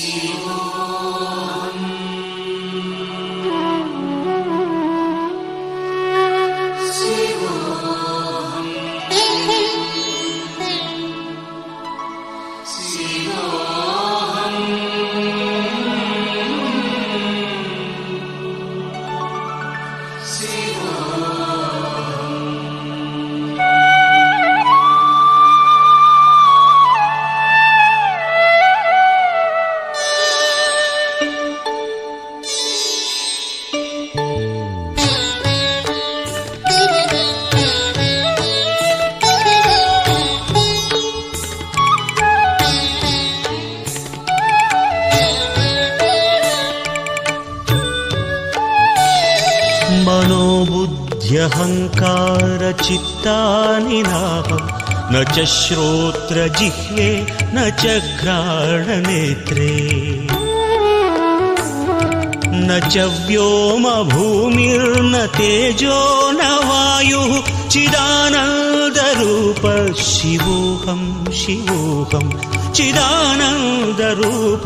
See you. नाहं न च श्रोत्रजिह्वे न च घ्राणनेत्रे न च व्योमभूमिर्न तेजो न वायुः चिदानन्दरूप शिवोऽहं शिवोऽहं। चिदानन्दरूप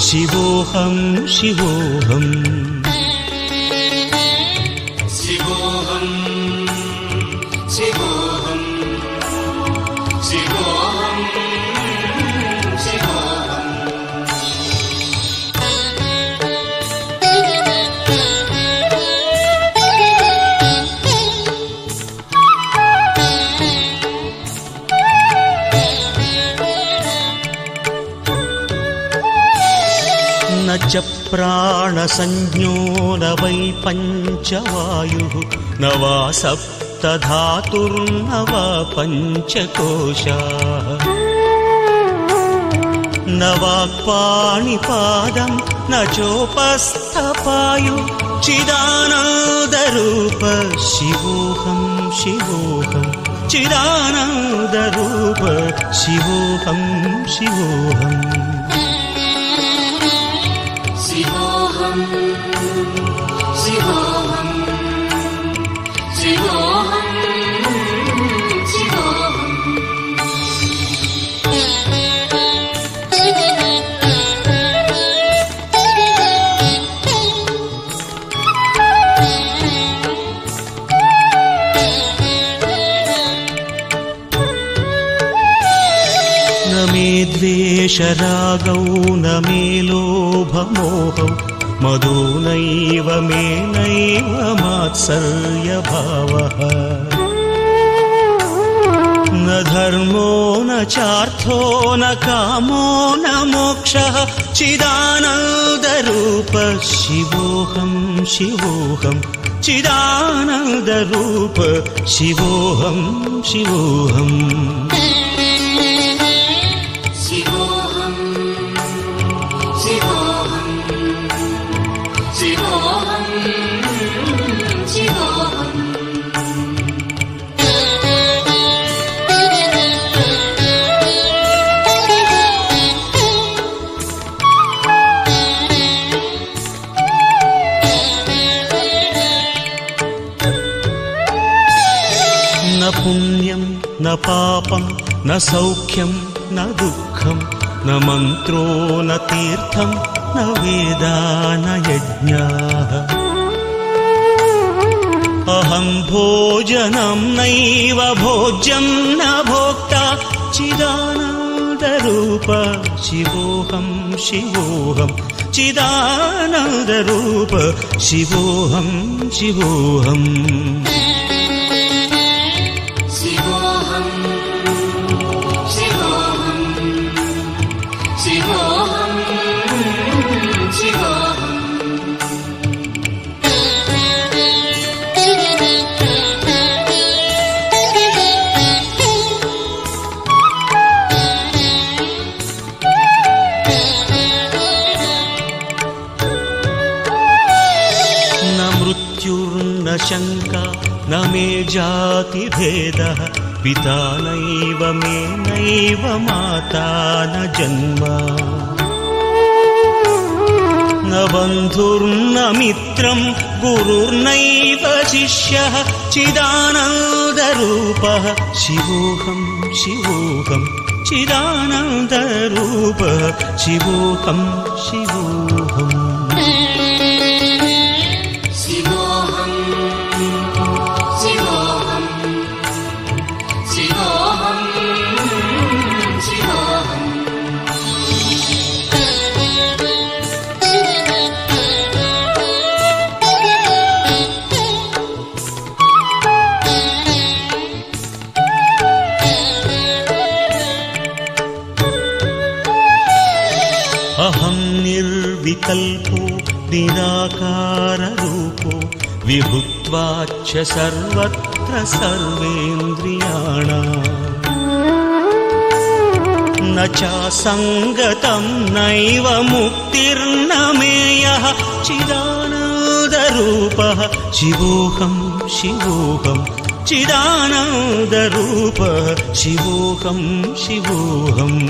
शिवोऽहं शिवोऽहम् च प्राणसंज्ञो न वै पञ्चवायुः न वा सप्तधातुर्न वा पञ्चकोशाः न वाक्पाणिपादं न चोपस्थपायु चिदानन्दरूप शिवोऽहं शिवोऽहं। चिदानन्दरूप शिवोऽहं शिवोऽहम् द्वेषरागौ न मे लोभमोहौ मधु नैव मे नैव मात्सर्यभावः। न धर्मो न चार्थो न कामो न मोक्षः। चिदानन्दरूप शिवोऽहं। शिवोऽहं चिदानन्दरूप शिवोऽहं शिवोऽहम् न पापं न सौख्यं न दुःखं न मन्त्रो न तीर्थं न वेदा न यज्ञाः। अहं भोजनं नैव भोज्यं न भोक्ता चिदानन्दरूप शिवोऽहं शिवोऽहं चिदानन्दरूप शिवोऽहं शिवोऽहम् शङ्का न मे जातिभेदः पिता नैव मे नैव माता न जन्म। न बन्धुर्न मित्रं गुरुर्नैव शिष्यः चिदानन्दरूपः। शिवोऽहं शिवोऽहं चिदानन्दरूप। शिवोऽहम् शिवोऽहम् अहं निर्विकल्पो निराकाररूपो विभुत्वाच्च सर्वत्र सर्वेन्द्रियाणाम् न चासङ्गतं नैव मुक्तिर्न मेयः चिदानन्दरूपः। शिवोऽहं शिवोऽहं चिदानन्दरूपः। शिवोऽहं शिवोऽहम्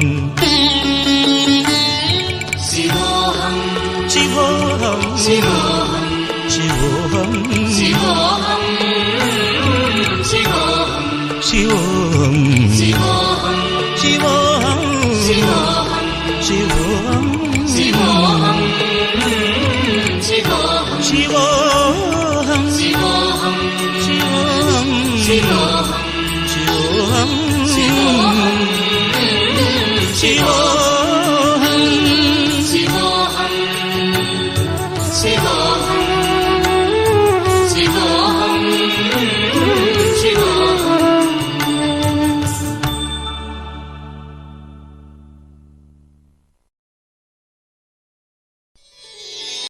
शिवोऽहं शिवोऽहं शिवोऽहं शिवोऽहं शिवोऽहं शिवोऽहं शिवोऽहं शिवोऽहं शिवोऽहं शिवोऽहं शिवोऽहं शिवोऽहं शिवोऽहं शिवोऽहं शिवोऽहं शिवोऽहं शिवोऽहं